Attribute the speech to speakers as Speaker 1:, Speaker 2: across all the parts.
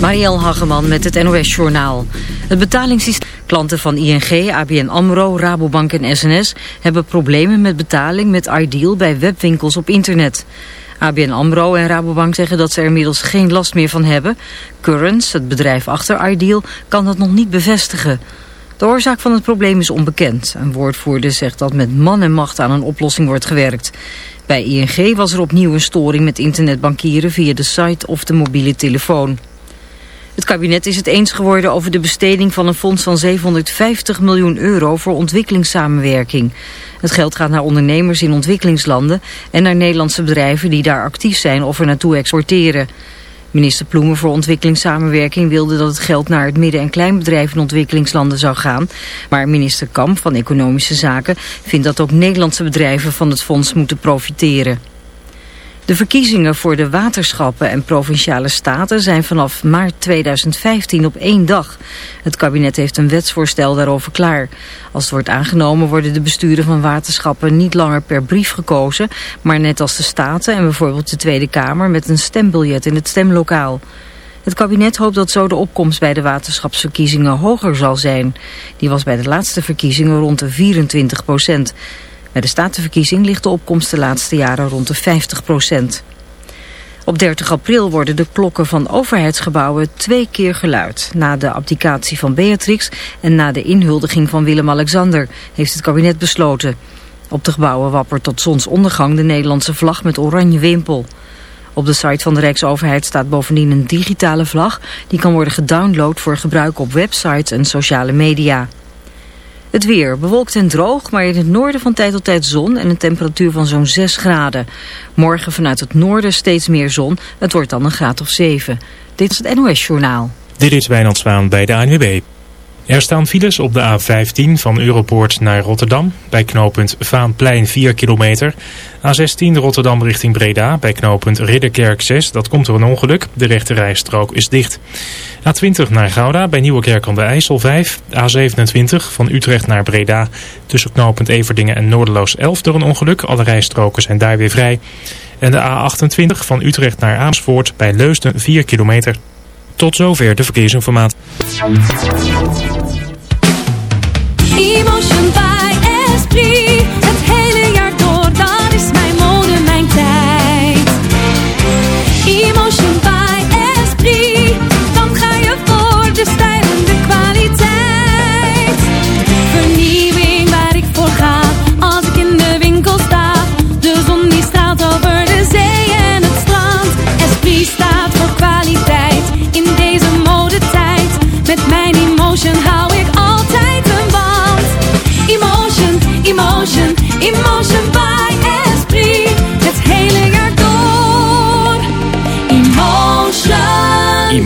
Speaker 1: Marielle Hageman met het NOS Journaal. Het betalingssysteem... Klanten van ING, ABN AMRO, Rabobank en SNS... hebben problemen met betaling met Ideal bij webwinkels op internet. ABN AMRO en Rabobank zeggen dat ze er inmiddels geen last meer van hebben. Currents, het bedrijf achter Ideal, kan dat nog niet bevestigen. De oorzaak van het probleem is onbekend. Een woordvoerder zegt dat met man en macht aan een oplossing wordt gewerkt. Bij ING was er opnieuw een storing met internetbankieren via de site of de mobiele telefoon. Het kabinet is het eens geworden over de besteding van een fonds van 750 miljoen euro voor ontwikkelingssamenwerking. Het geld gaat naar ondernemers in ontwikkelingslanden en naar Nederlandse bedrijven die daar actief zijn of er naartoe exporteren. Minister Ploemen voor ontwikkelingssamenwerking wilde dat het geld naar het midden- en kleinbedrijf in ontwikkelingslanden zou gaan. Maar minister Kamp van Economische Zaken vindt dat ook Nederlandse bedrijven van het fonds moeten profiteren. De verkiezingen voor de waterschappen en provinciale staten zijn vanaf maart 2015 op één dag. Het kabinet heeft een wetsvoorstel daarover klaar. Als het wordt aangenomen worden de besturen van waterschappen niet langer per brief gekozen, maar net als de staten en bijvoorbeeld de Tweede Kamer met een stembiljet in het stemlokaal. Het kabinet hoopt dat zo de opkomst bij de waterschapsverkiezingen hoger zal zijn. Die was bij de laatste verkiezingen rond de 24 procent. Bij de statenverkiezing ligt de opkomst de laatste jaren rond de 50 procent. Op 30 april worden de klokken van overheidsgebouwen twee keer geluid. Na de abdicatie van Beatrix en na de inhuldiging van Willem-Alexander heeft het kabinet besloten. Op de gebouwen wappert tot zonsondergang de Nederlandse vlag met oranje wimpel. Op de site van de Rijksoverheid staat bovendien een digitale vlag... die kan worden gedownload voor gebruik op websites en sociale media. Het weer bewolkt en droog, maar in het noorden van tijd tot tijd zon en een temperatuur van zo'n 6 graden. Morgen vanuit het noorden steeds meer zon, het wordt dan een graad of 7. Dit is het NOS Journaal.
Speaker 2: Dit is Wijnand Zwaan bij de ANWB. Er staan files op de A15 van Europoort naar Rotterdam. Bij knooppunt Vaanplein 4 kilometer. A16 Rotterdam richting Breda. Bij knooppunt Ridderkerk 6. Dat komt door een ongeluk. De rechte rijstrook is dicht. A20 naar Gouda. Bij Nieuwekerk aan de IJssel 5. A27 van Utrecht naar Breda. Tussen knooppunt Everdingen en Noorderloos 11 door een ongeluk. Alle rijstroken zijn daar weer vrij. En de A28 van Utrecht naar Amersfoort. Bij Leusden 4 kilometer. Tot zover de verkeersinformatie.
Speaker 3: Emotion by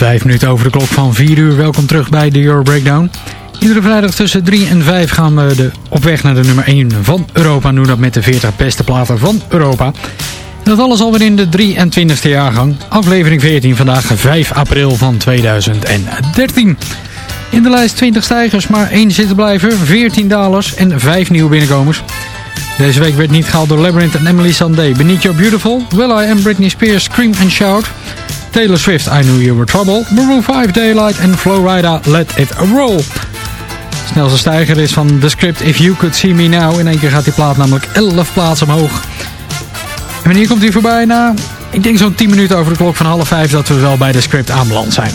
Speaker 4: Vijf minuten over de klok van 4 uur. Welkom terug bij de Euro Breakdown. Iedere vrijdag tussen 3 en 5 gaan we de, op weg naar de nummer 1 van Europa. En doen dat met de 40 beste platen van Europa. En dat alles alweer in de 23e jaargang. Aflevering 14, vandaag 5 april van 2013. In de lijst 20 stijgers, maar 1 zitten blijven, 14 dalers en 5 nieuwe binnenkomers. Deze week werd niet gehaald door Labyrinth en Emily Sandé. Your Beautiful, Will I Am Britney Spears, Scream and Shout... Taylor Swift, I Knew You Were Trouble. Maroon 5, Daylight en Flowrider, Let It Roll. Snelste stijger is van The Script If You Could See Me Now. In één keer gaat die plaat namelijk 11 plaatsen omhoog. En wanneer komt hij voorbij? Na, ik denk zo'n 10 minuten over de klok van half 5 dat we wel bij The Script aanbeland zijn.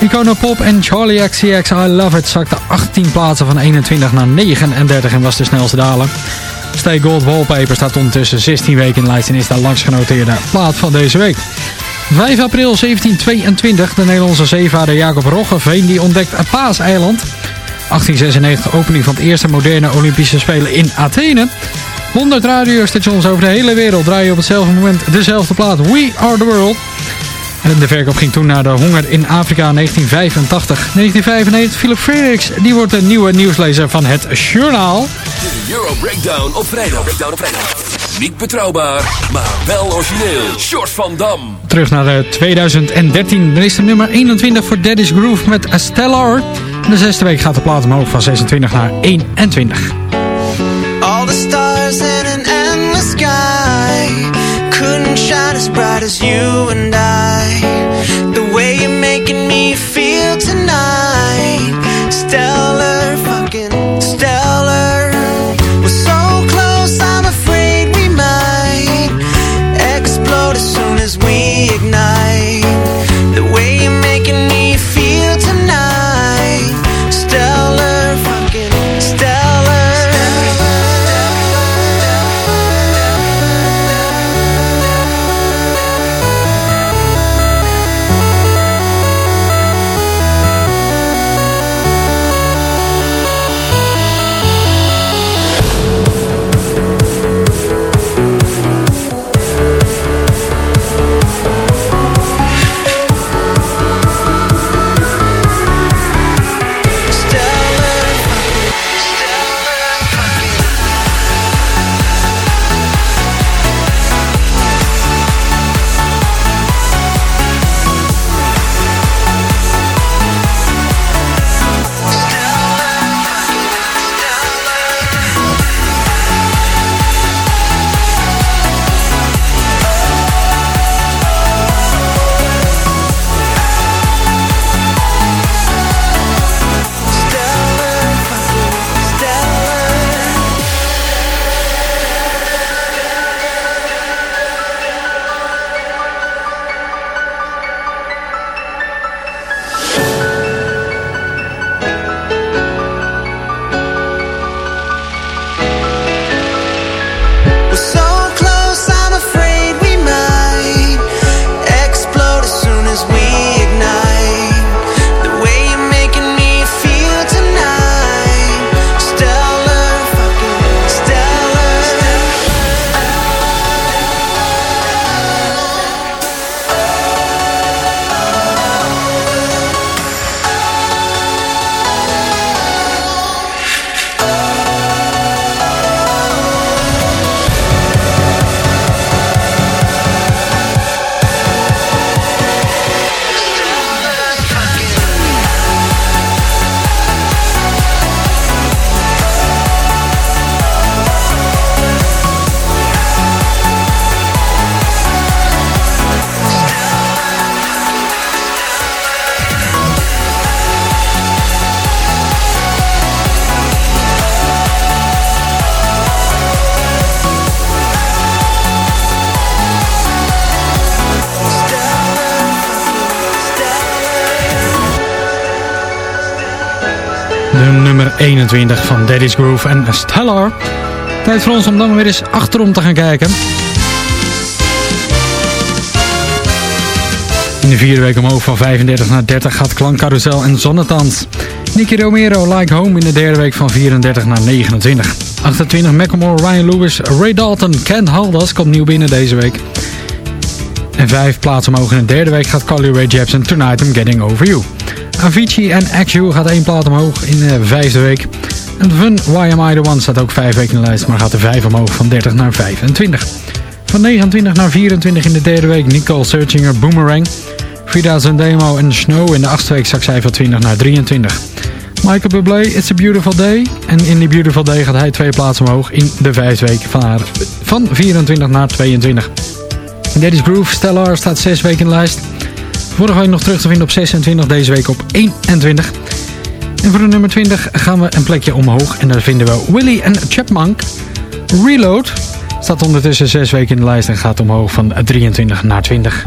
Speaker 4: Icona Pop en Charlie XCX I Love It zakte 18 plaatsen van 21 naar 39 en was de snelste daler. Stay Gold Wallpaper staat ondertussen 16 weken in de lijst en is de langst genoteerde plaat van deze week. 5 april 1722, de Nederlandse zeevaarder Jacob Roggeveen die ontdekt Paaseiland. 1896, opening van het eerste moderne Olympische Spelen in Athene. 100 radiostations over de hele wereld draaien op hetzelfde moment dezelfde plaat We Are The World. En de verkoop ging toen naar de honger in Afrika 1985. 1995, Philip Fredericks, die wordt de nieuwe nieuwslezer van het journaal.
Speaker 5: De Euro Breakdown op vrijdag. Breakdown op vrijdag. Niet betrouwbaar, maar wel origineel. Short van Dam.
Speaker 4: Terug naar eh, 2013. Dan is er nummer 21 voor Daddy's Groove met A Stellar. In de zesde week gaat de plaat omhoog van 26 naar 21.
Speaker 6: All the stars in an endless sky couldn't shine as bright as you and I.
Speaker 4: nummer 21 van Daddy's Groove en Stellar. Tijd voor ons om dan weer eens achterom te gaan kijken. In de vierde week omhoog van 35 naar 30 gaat Klankcarousel en Zonnetand. Nicky Romero, Like Home in de derde week van 34 naar 29. 28 Macklemore, Ryan Lewis, Ray Dalton, Ken Haldas komt nieuw binnen deze week. En vijf plaatsen omhoog in de derde week gaat Carly Rae Jepsen Tonight I'm Getting Over You. Avicii en Axu gaat één plaat omhoog in de vijfde week. En Fun Why Am I The One staat ook vijf weken in de lijst, maar gaat er vijf omhoog van 30 naar 25. Van 29 naar 24 in de derde week Nicole Searchinger Boomerang. Frida Demo en Snow in de achtste week zak zij van 20 naar 23. Michael Bublé, It's a Beautiful Day. En in die Beautiful Day gaat hij twee plaatsen omhoog in de vijfde week van, van 24 naar 22. Daddy's Groove, Stellar staat 6 weken in de lijst. Vorige week nog terug te vinden op 26, deze week op 21. En voor de nummer 20 gaan we een plekje omhoog. En daar vinden we Willy en Chipmunk. Reload staat ondertussen 6 weken in de lijst en gaat omhoog van 23 naar 20.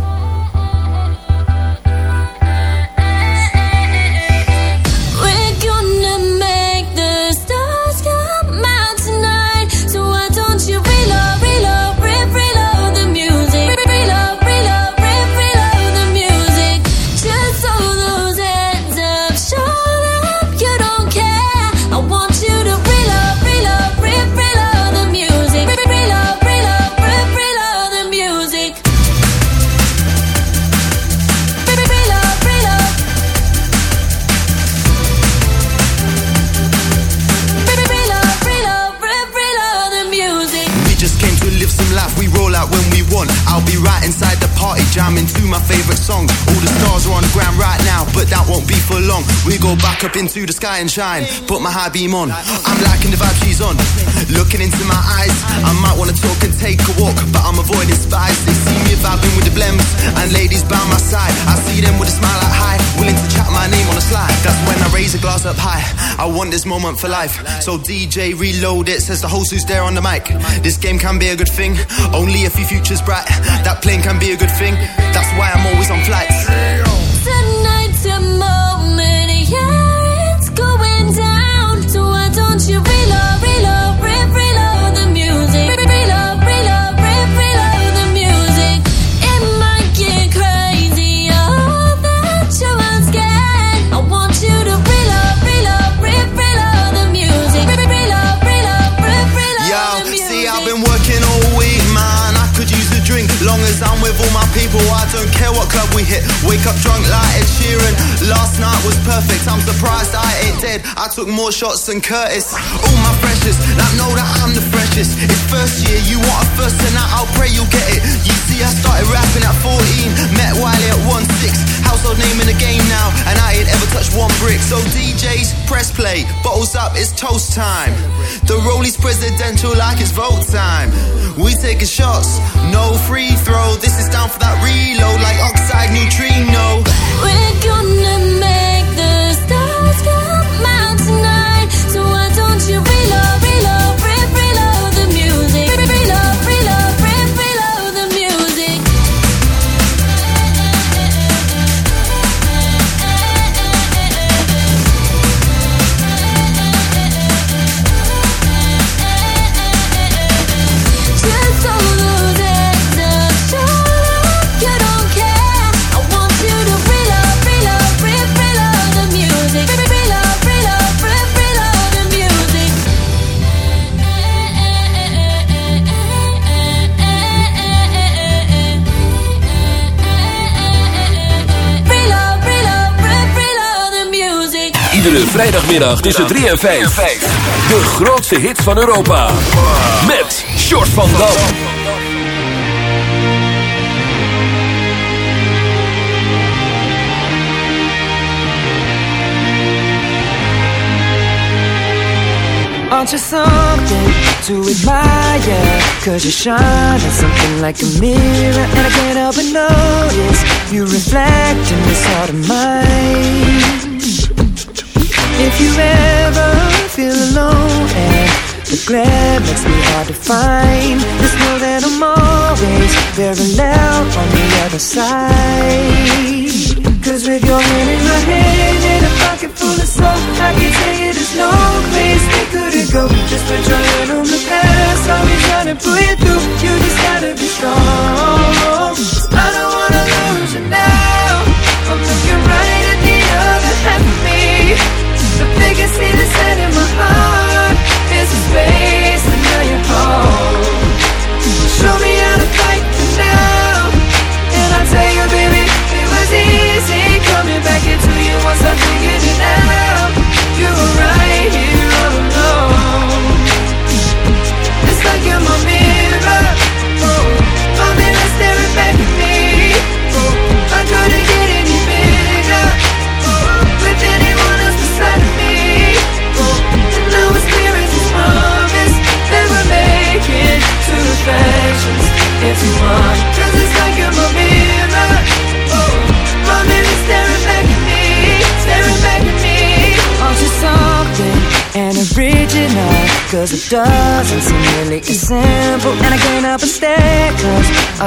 Speaker 7: My favorite songs. All the stars are on the ground right now, but that won't be for long. We go back up into the sky and shine, put my high beam on. I'm liking the vibe she's on, looking into my eyes. I might wanna talk and take a walk, but I'm avoiding spies. They see me vibing with the blems, and ladies by my side. I see them with a smile like hi, willing to my name on the slide. That's when I raise a glass up high. I want this moment for life, so DJ reload it. Says the host who's there on the mic. This game can be a good thing, only if your future's bright. That plane can be a good thing. That's why I'm always on flights.
Speaker 8: Tonight's a moment, yeah, it's going down. So why don't you
Speaker 7: people, I don't care what club we hit. Wake up drunk like Ed Sheeran. Last night was perfect. I'm surprised I ain't dead. I took more shots than Curtis. All my freshest, like know that I'm the freshest. It's first year, you want a first tonight, I'll pray you'll get it. You see, I started rapping at 14, met Wiley at 1-6. Household name in the game now, and I ain't ever touched one brick. So DJs, press play, bottles up, it's toast time. The Rollies presidential like it's vote time. We taking shots, no free throw. This is down for that reload like oxide neutrino.
Speaker 8: We're gonna make
Speaker 5: Iedere vrijdagmiddag tussen 3 en 5. De grootste hits van Europa. Met Short van Dam.
Speaker 9: To admire? Cause you shine something like a mirror And I can't help but notice You reflect in of mine If you ever feel alone And the glare makes me hard to find Just know that I'm always parallel on the other side. Cause with your hand in my hand and a pocket full of soul I can tell you there's no place we couldn't go. Just put your hand on the past I'll be trying to pull you through. You just gotta be strong. I don't wanna lose you now kiss me, the sun in my heart.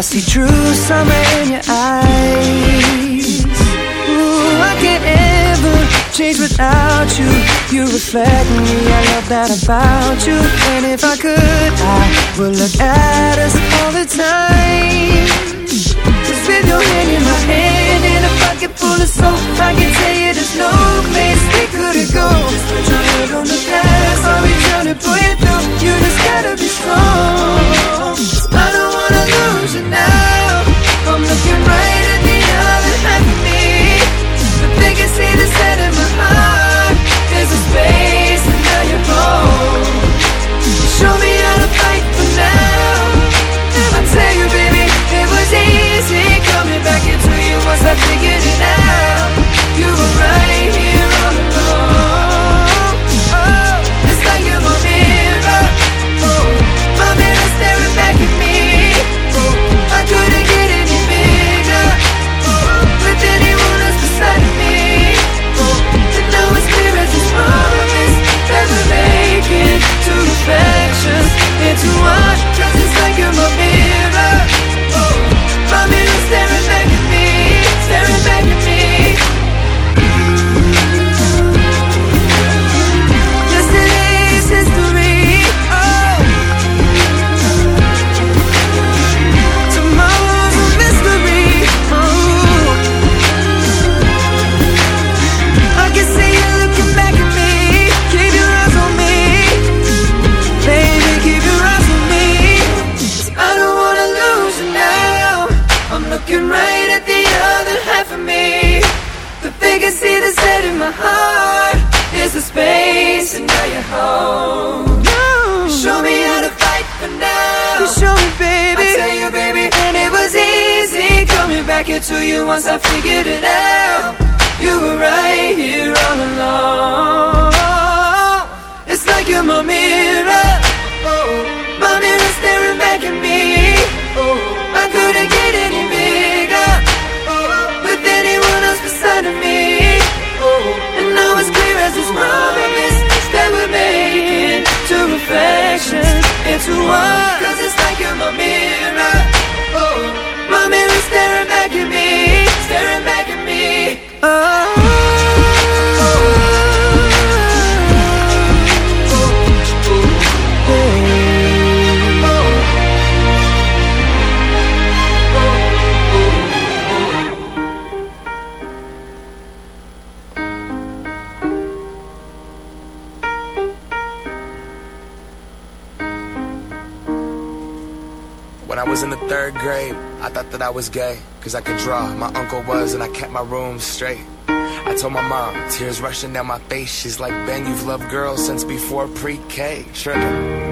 Speaker 9: See true summer in your eyes. Ooh, I can't ever change without you. You reflect me, I love that about you. And if I could, I would look at us all the time. Cause with your hand in my hand And a pocket full of soap I can tell you there's no place we couldn't go. Just put your head on the past I'll be trying to pull you through You just gotta be strong now. I'm looking right at the other half of me. In my heart space Show me how to fight for now. I tell you baby, it was easy coming back into you once I figured it out. You were right here was
Speaker 10: gay, cause I could draw. My uncle was, and I kept my room straight. I told my mom, tears rushing down my face. She's like, Ben, you've loved girls since before pre K. Tripping.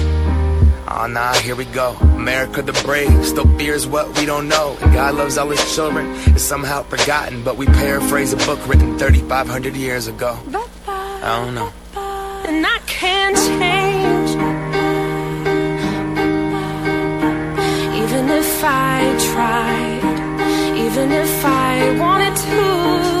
Speaker 10: Oh nah, here we go. America the brave still fears what we don't know. And God loves all his children. It's somehow forgotten, but we paraphrase a book written 3,500 years ago. I don't know.
Speaker 3: and I can't change. Even if I tried, even if I wanted to,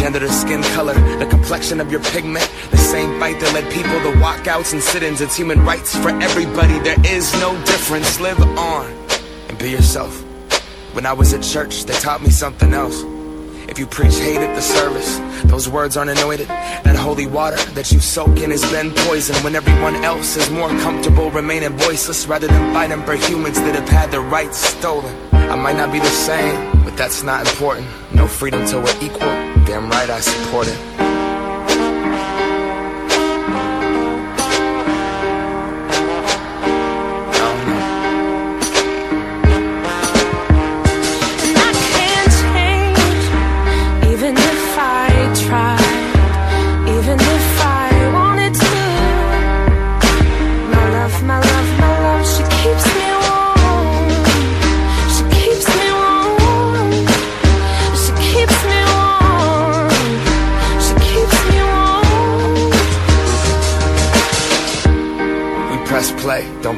Speaker 10: gender to skin color, the complexion of your pigment. The same fight that led people to walkouts and sit-ins. It's human rights for everybody. There is no difference. Live on. And be yourself. When I was at church, they taught me something else. If you preach hate at the service, those words aren't anointed. That holy water that you soak in has been poisoned when everyone else is more comfortable remaining voiceless rather than fighting for humans that have had their rights stolen. I might not be the same, but that's not important. No freedom till we're equal. Damn right I support it.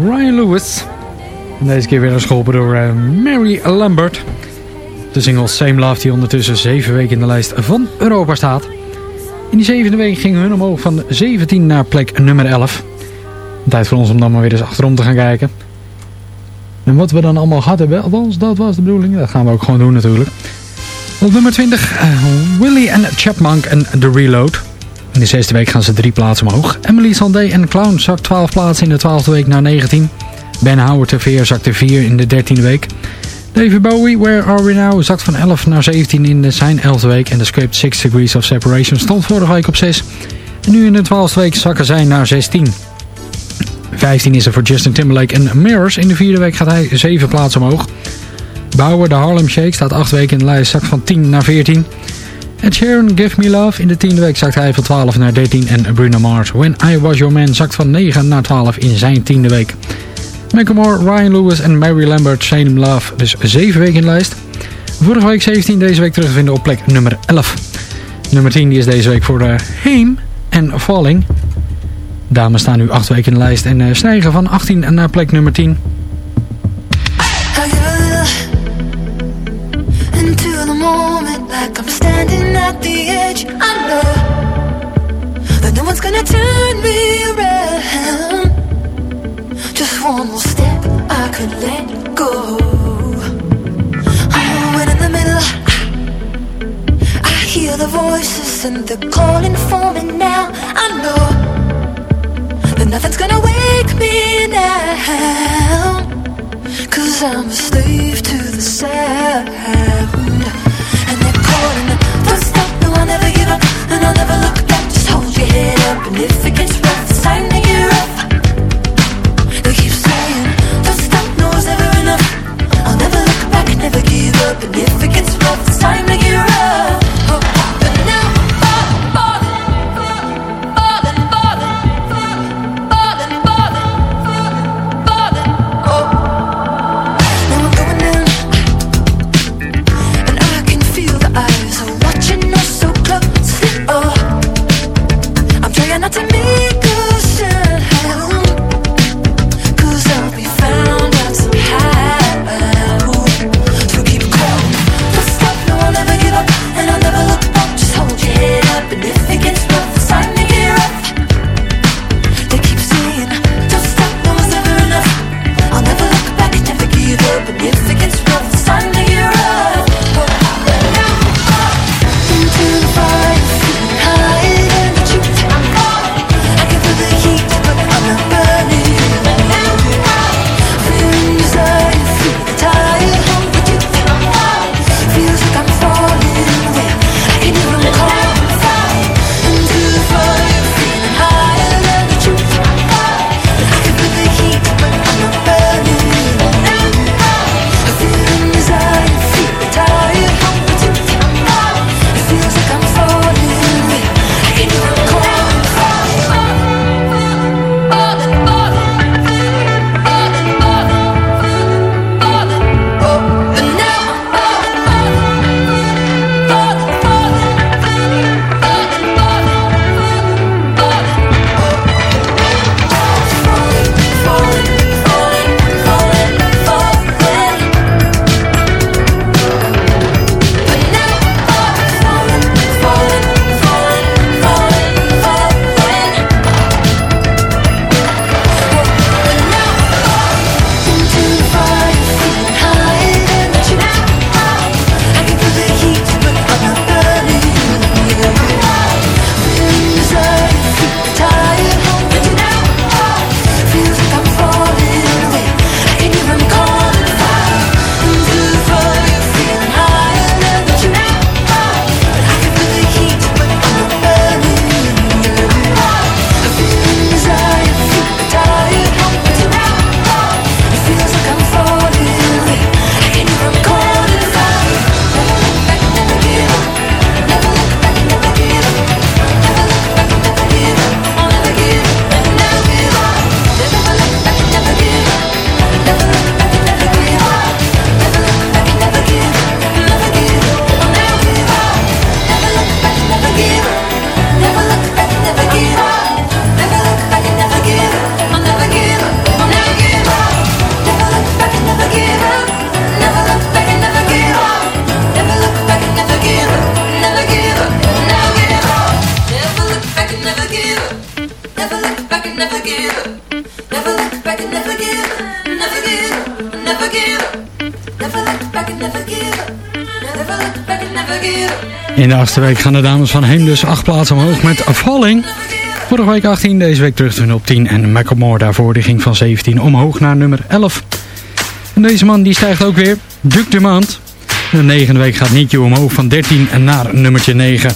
Speaker 4: Ryan Lewis. En deze keer weer geholpen door eh, Mary Lambert. De single Same Love die ondertussen zeven weken in de lijst van Europa staat. In die zevende week gingen hun omhoog van 17 naar plek nummer 11. Tijd voor ons om dan maar weer eens achterom te gaan kijken. En wat we dan allemaal gehad hebben, althans dat was de bedoeling. Dat gaan we ook gewoon doen natuurlijk. Op nummer 20, eh, Willy en Chapmunk en The Reload. In de zesde week gaan ze drie plaatsen omhoog. Emily Sandé en Clown zakt 12 plaatsen in de twaalfde week naar 19. Ben Howard de Veer zakte 4 in de dertiende week. David Bowie, Where Are We Now, zakt van 11 naar 17 in de zijn 11e week. En de script 6 Degrees of Separation stond vorige week op 6. En nu in de 12e week zakken zij naar 16. 15 is er voor Justin Timberlake en Mirrors. In de vierde week gaat hij 7 plaatsen omhoog. Bauer, de Harlem Shake, staat 8 weken in de lijst, zakt van 10 naar 14. Ed Sheeran, Give Me Love. In de tiende week zakt hij van 12 naar 13. En Bruno Mars, When I Was Your Man, zakt van 9 naar 12 in zijn tiende week. Macklemore, Ryan Lewis en Mary Lambert, Same Love. Dus 7 weken in de lijst. Vorige week 17, deze week terug te vinden op plek nummer 11. Nummer 10 die is deze week voor de Heem en Falling. Dames staan nu 8 weken in de lijst en uh, stijgen van 18 naar plek nummer 10.
Speaker 11: Moment like I'm standing at the edge. I know that no one's gonna turn me around. Just one more step, I could let go. Oh, and in the middle, I hear the voices and they're calling for me now. I know that nothing's gonna wake me now. Cause I'm a slave to the sound if it gets rough,
Speaker 12: In de achtste week gaan de dames van Heem dus acht plaatsen omhoog met Falling. Vorige week 18, deze week terug hun op 10. En Macklemore daarvoor die ging van 17 omhoog naar nummer 11. En deze man die stijgt ook weer. Duke de Maand. De negende week gaat Nietje omhoog van 13 naar nummertje 9.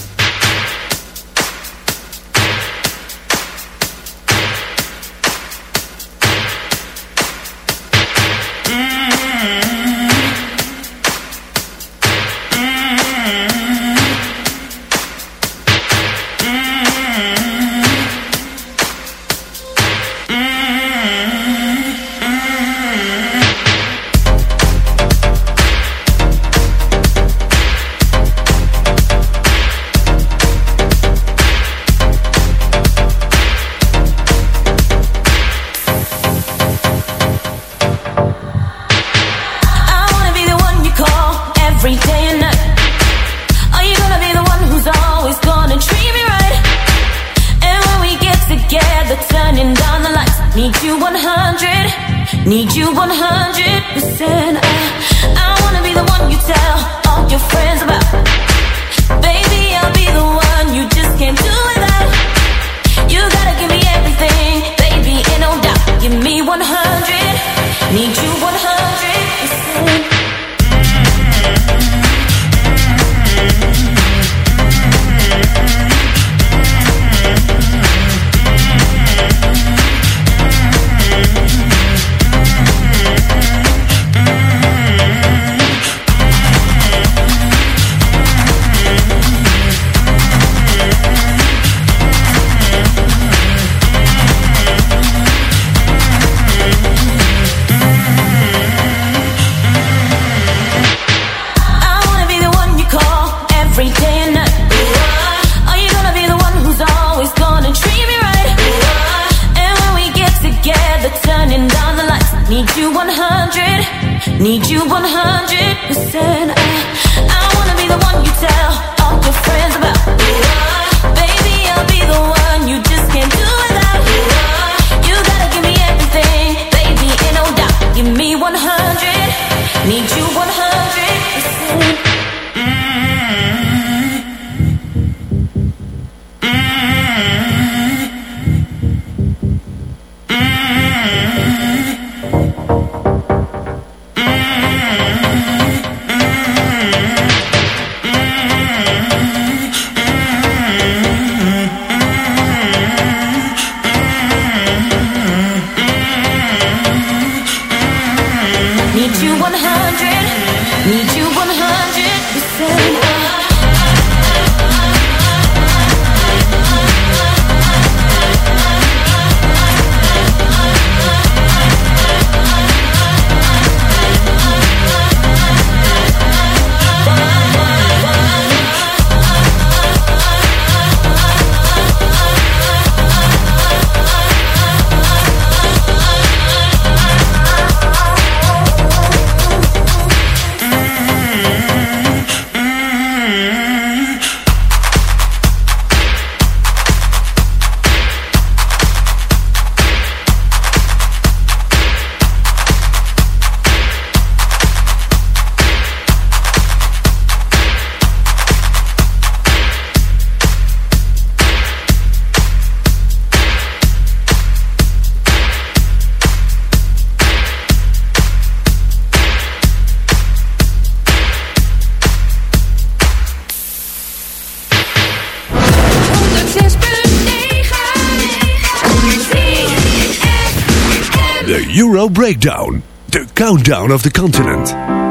Speaker 3: Breakdown, the countdown of the continent.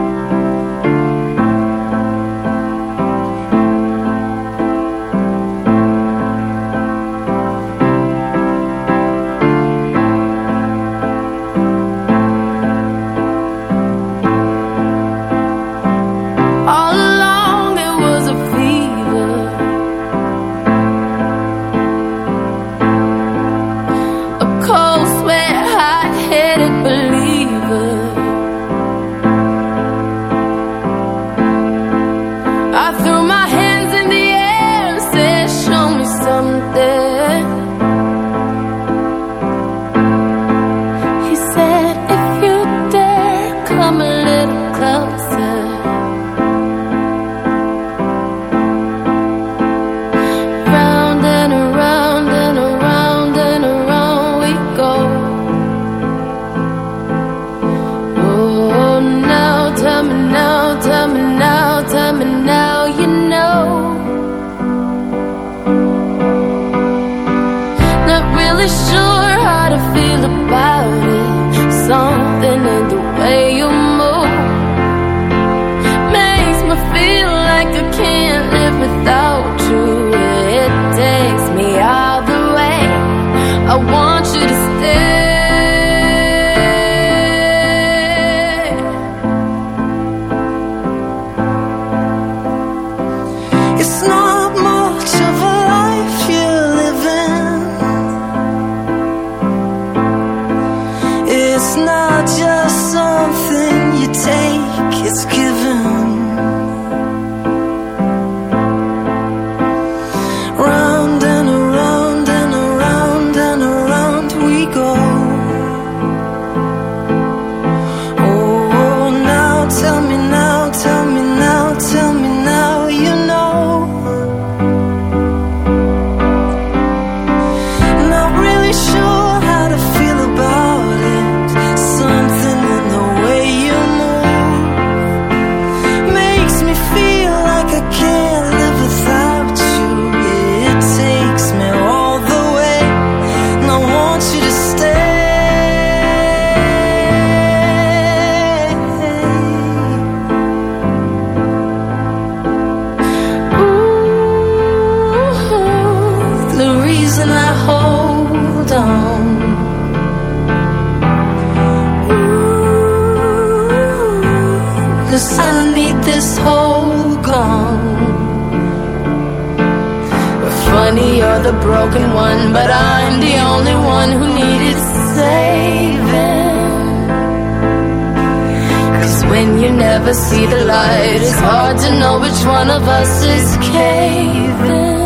Speaker 6: Hard to know which one of us is caving.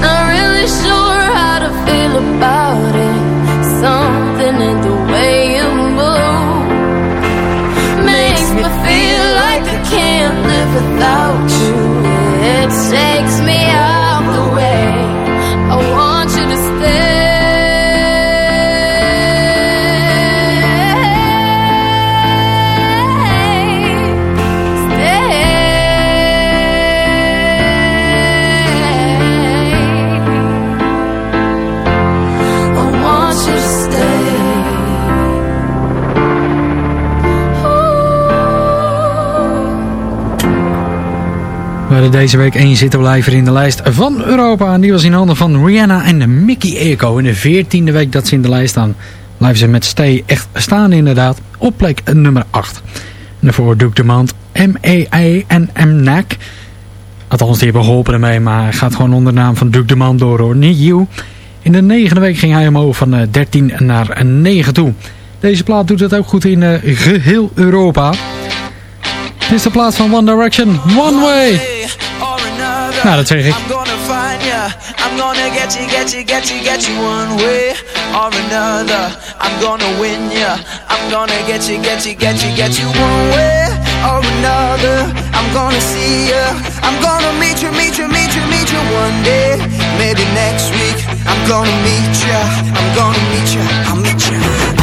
Speaker 6: Not really sure how to feel about it. Something in the way you move makes me feel like I can't live without you. It takes me out
Speaker 4: Deze week één zittenblijver in de lijst van Europa. En die was in handen van Rihanna en Mickey Echo. In de veertiende week dat ze in de lijst staan, blijven ze met Stay echt staan inderdaad. Op plek nummer 8. En daarvoor Duke de Mand, M-E-A en M-NAC. Althans, die hebben geholpen ermee, maar gaat gewoon onder de naam van Duke de Mand door hoor. Niet you. In de negende week ging hij omhoog van eh, 13 naar 9 toe. Deze plaat doet het ook goed in eh, geheel Europa. Dit is de plaats van One Direction, One Way. Nou, dat zeg ik.
Speaker 6: I'm gonna find ya. I'm gonna get you, get you, get you, get you one way or another. I'm gonna win ya. I'm gonna get you, get you, get you, get you one way or another. I'm gonna see ya. I'm gonna meet you, meet you, meet you, meet you one day. Maybe next week. I'm gonna meet ya. I'm gonna meet ya. I'll meet ya.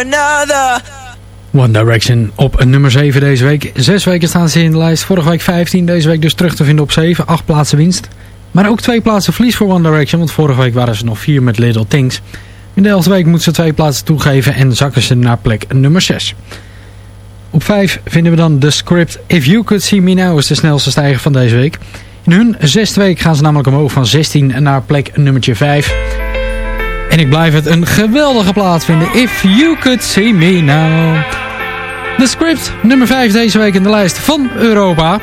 Speaker 6: Another. One
Speaker 4: Direction op nummer 7 deze week. Zes weken staan ze in de lijst. Vorige week 15, deze week dus terug te vinden op 7. Acht plaatsen winst. Maar ook twee plaatsen verlies voor One Direction. Want vorige week waren ze nog vier met Little Things. In de elfde week moeten ze twee plaatsen toegeven en zakken ze naar plek nummer 6. Op 5 vinden we dan The Script If You Could See Me Now is de snelste stijger van deze week. In hun zesde week gaan ze namelijk omhoog van 16 naar plek nummertje 5. En ik blijf het een geweldige plaats vinden. If You Could See Me Now. The Script, nummer 5 deze week in de lijst van Europa.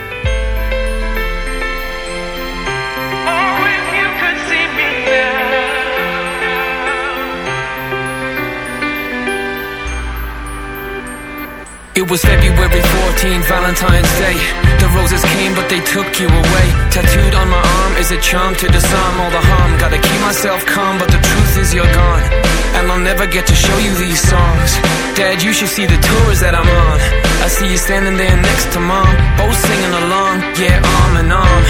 Speaker 13: It was February 14, Valentine's Day. The roses came, but they took you away. Tattooed on my arm is a charm to disarm all the harm. Gotta keep myself calm, but the truth is you're gone. And I'll never get to show you these songs. Dad, you should see the tours that I'm on. I see you standing there next to mom, both singing along, yeah, arm in arm.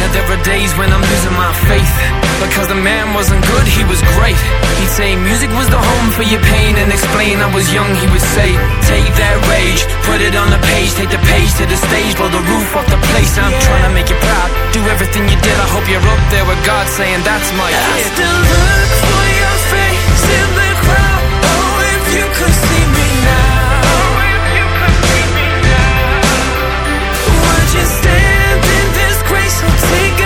Speaker 13: Now there are days when I'm losing my faith. Because the man wasn't good, he was great. He'd say music was the home for your pain and explain I was young, he would say, take that rage, put it on the page, take the page to the stage, blow the roof off the place. I'm trying to make you proud, do everything you did. I hope you're up there with God saying that's my kid I
Speaker 9: still look for your face take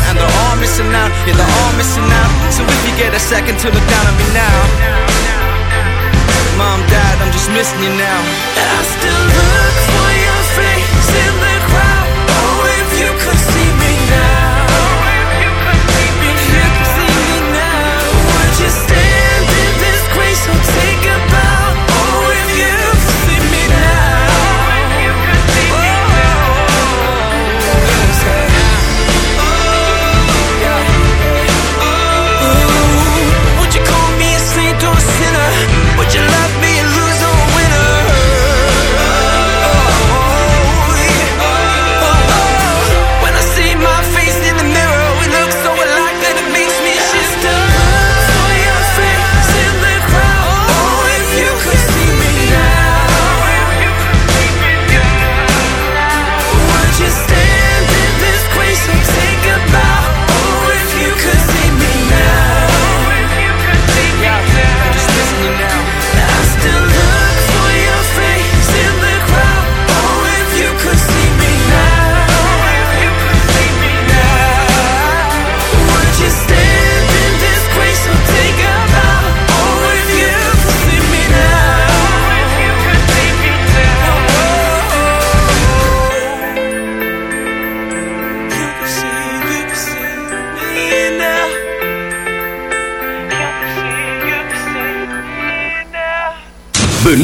Speaker 6: And they're all missing out, yeah, they're all missing out. So if you get a second to look down on me now. Mom, dad, I'm just missing you now.
Speaker 9: I still look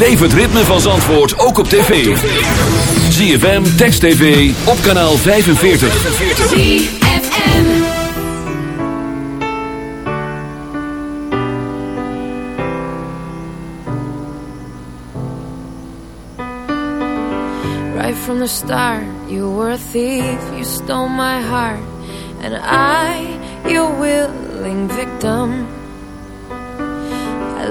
Speaker 5: Beleef het ritme van Zandvoort ook op tv. ZFM, Text TV, op kanaal 45.
Speaker 3: Right from the start, you were a thief, you stole my heart, and I, your willing victim.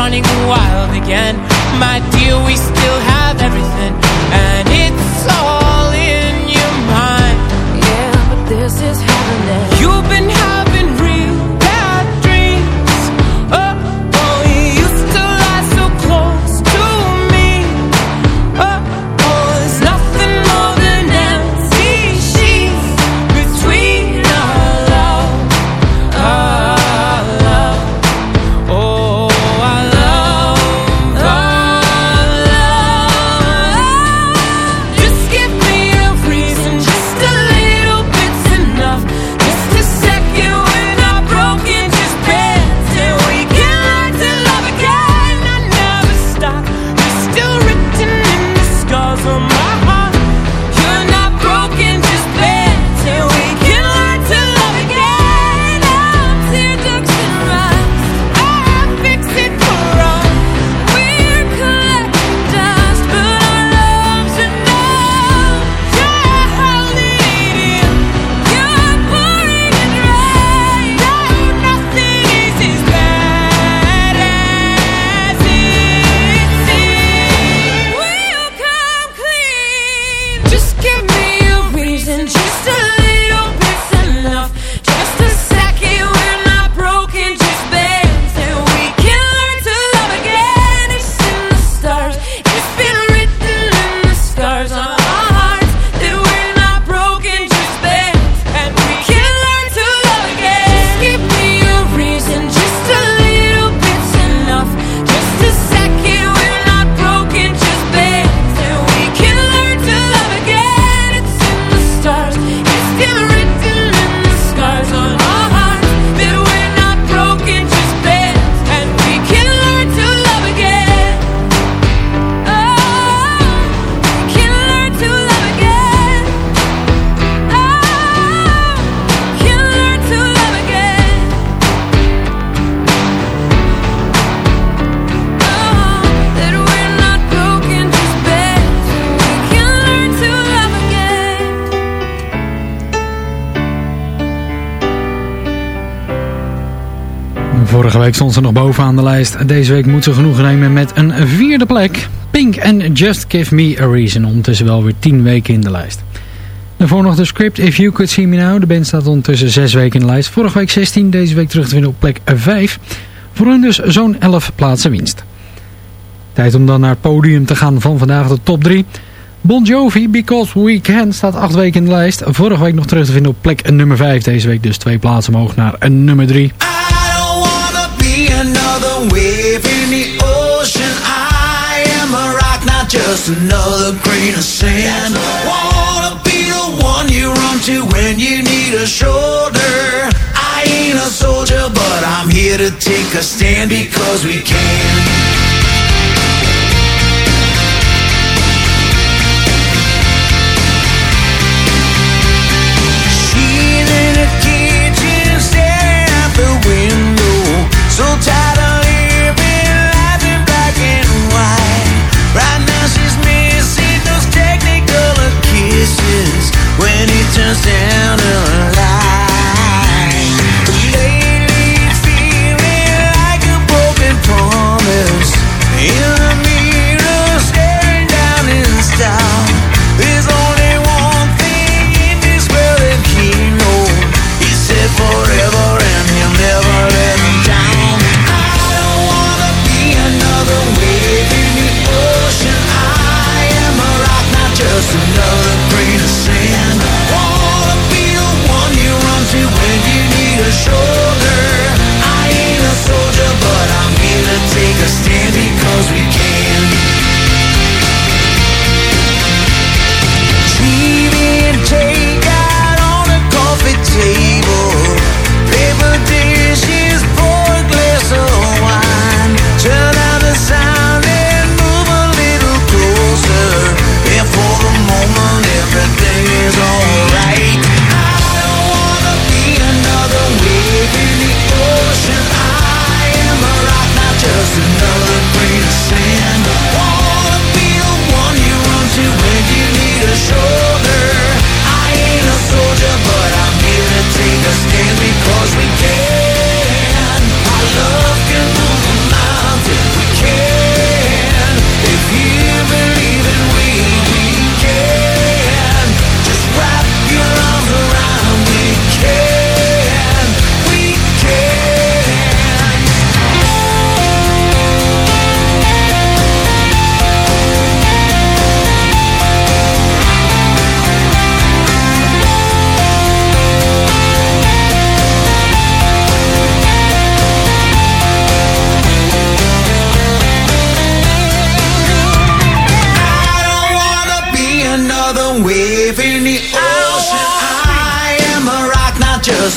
Speaker 3: running wild again. My dear, we
Speaker 4: week stond ze nog bovenaan de lijst. Deze week moet ze genoegen nemen met een vierde plek. Pink en Just Give Me A Reason. Ondertussen wel weer 10 weken in de lijst. Daarvoor nog de script If You Could See Me Now. De band staat ondertussen 6 weken in de lijst. Vorige week 16, deze week terug te vinden op plek 5. Voor hun dus zo'n 11 plaatsen winst. Tijd om dan naar het podium te gaan van vandaag de top 3. Bon Jovi, Because We Can, staat 8 weken in de lijst. Vorige week nog terug te vinden op plek nummer 5. Deze week dus twee plaatsen omhoog naar nummer 3.
Speaker 14: Another wave in the ocean. I am a rock, not just another grain of sand. Wanna be the one you run to when you need a shoulder. I ain't a soldier, but I'm here to take a stand because we can. Down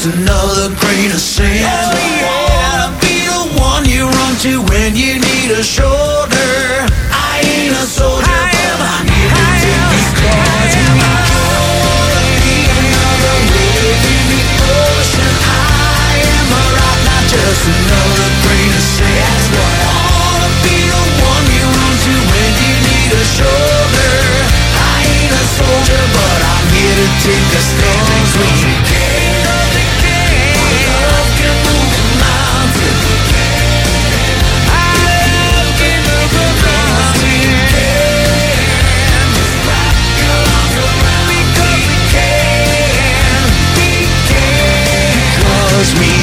Speaker 14: another grain of sand. Oh, yeah. I wanna be the one you run to when you need a shore. was me.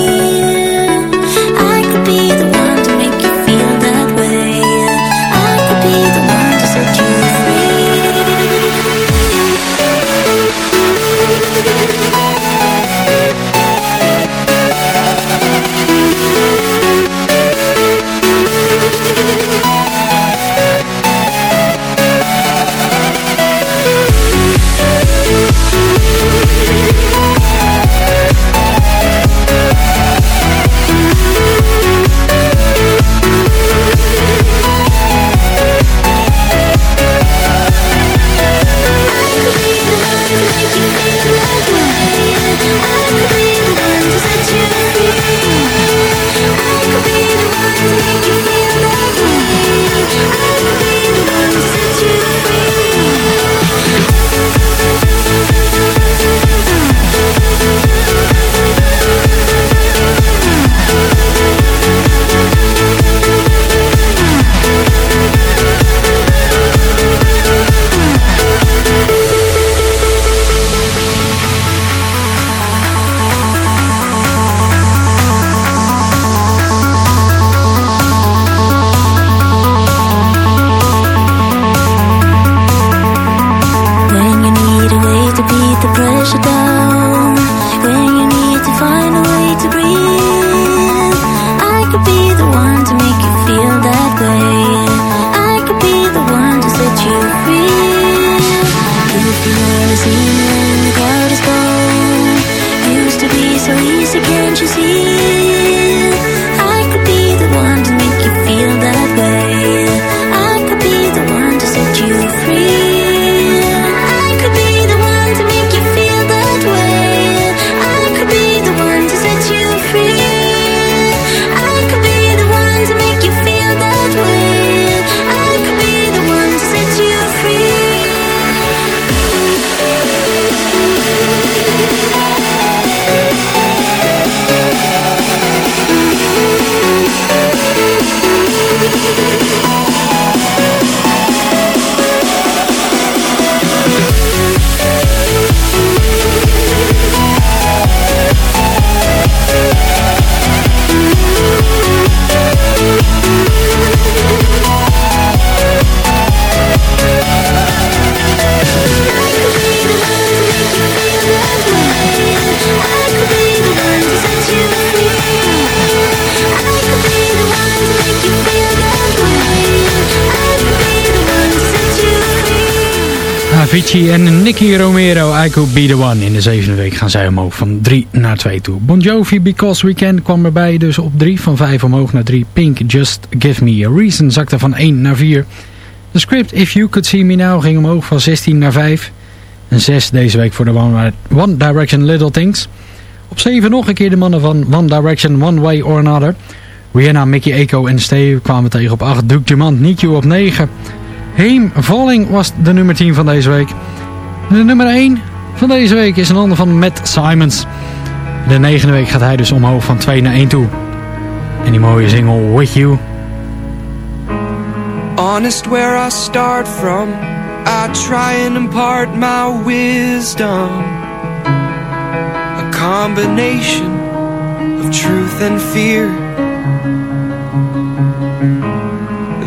Speaker 4: Avicii en Nicky Romero, I Could Be The One. In de zevende week gaan zij omhoog van 3 naar 2 toe. Bon Jovi, Because We Can kwam erbij dus op 3. Van 5 omhoog naar 3. Pink, Just Give Me A Reason zakte van 1 naar 4. The Script, If You Could See Me Now ging omhoog van 16 naar 5. En 6 deze week voor de One, Direction Little Things. Op 7 nog een keer de mannen van One Direction, One Way or Another. Rihanna, Mickey Echo en Steve kwamen tegen op 8. Duke Dumont, Niku op 9. Heem Valling was de nummer 10 van deze week. De nummer 1 van deze week is een ander van Matt Simons. De negende week gaat hij dus omhoog van 2 naar 1 toe. En die mooie single With You.
Speaker 9: Honest where I start from. I try and impart my wisdom. A combination of truth and fear.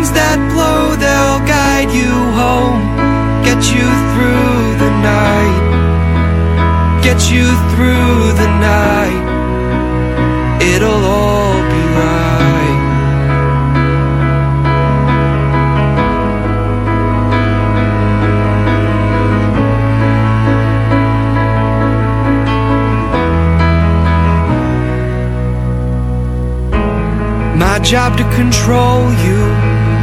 Speaker 9: winds that blow, they'll guide you home. Get you through the night. Get you through the night. It'll all be right. My job to control you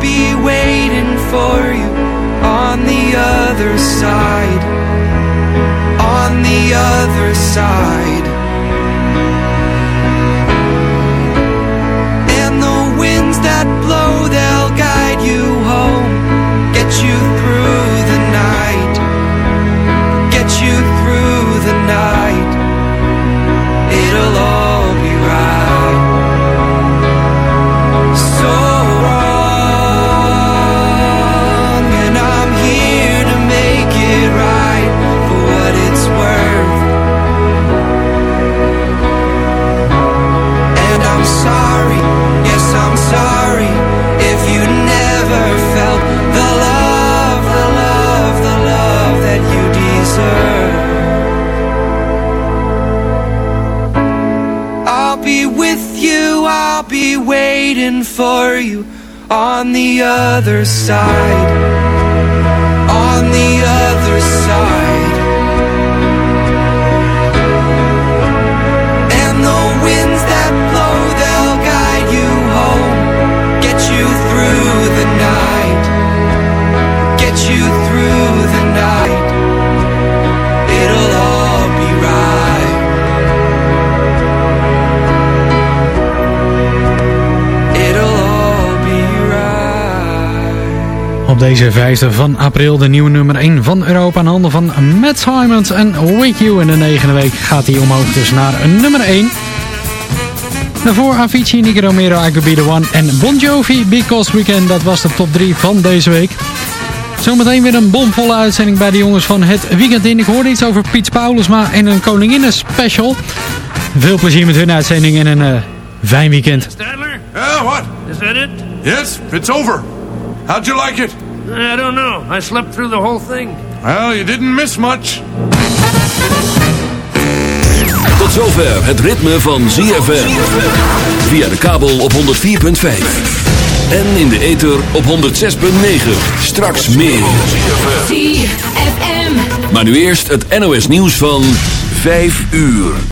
Speaker 9: Be waiting for you on the other side. On the other side. And the winds that blow, they'll guide you home, get you through the night, other side.
Speaker 4: Op deze 5 van april de nieuwe nummer 1 van Europa in handen van Matt Simons en With You. In de negende week gaat hij omhoog dus naar nummer 1. Daarvoor Avicii, Nicky Romero, I Could Be The One en Bon Jovi, Because Weekend. Dat was de top 3 van deze week. Zometeen weer een bomvolle uitzending bij de jongens van het weekend in. Ik hoorde iets over Piet Paulusma en een koninginnen special. Veel plezier met hun uitzending en een eh, fijn weekend.
Speaker 15: Stadler?
Speaker 16: Yeah, what?
Speaker 15: Is that it?
Speaker 16: Yes, it's over. How'd you like it?
Speaker 15: I don't know. I slept through the whole thing.
Speaker 16: Well, you didn't miss much.
Speaker 5: Tot zover het ritme van ZFM. Via de kabel op 104.5. En in de ether op 106.9. Straks meer.
Speaker 3: ZFM.
Speaker 5: Maar nu eerst het NOS nieuws van 5 uur.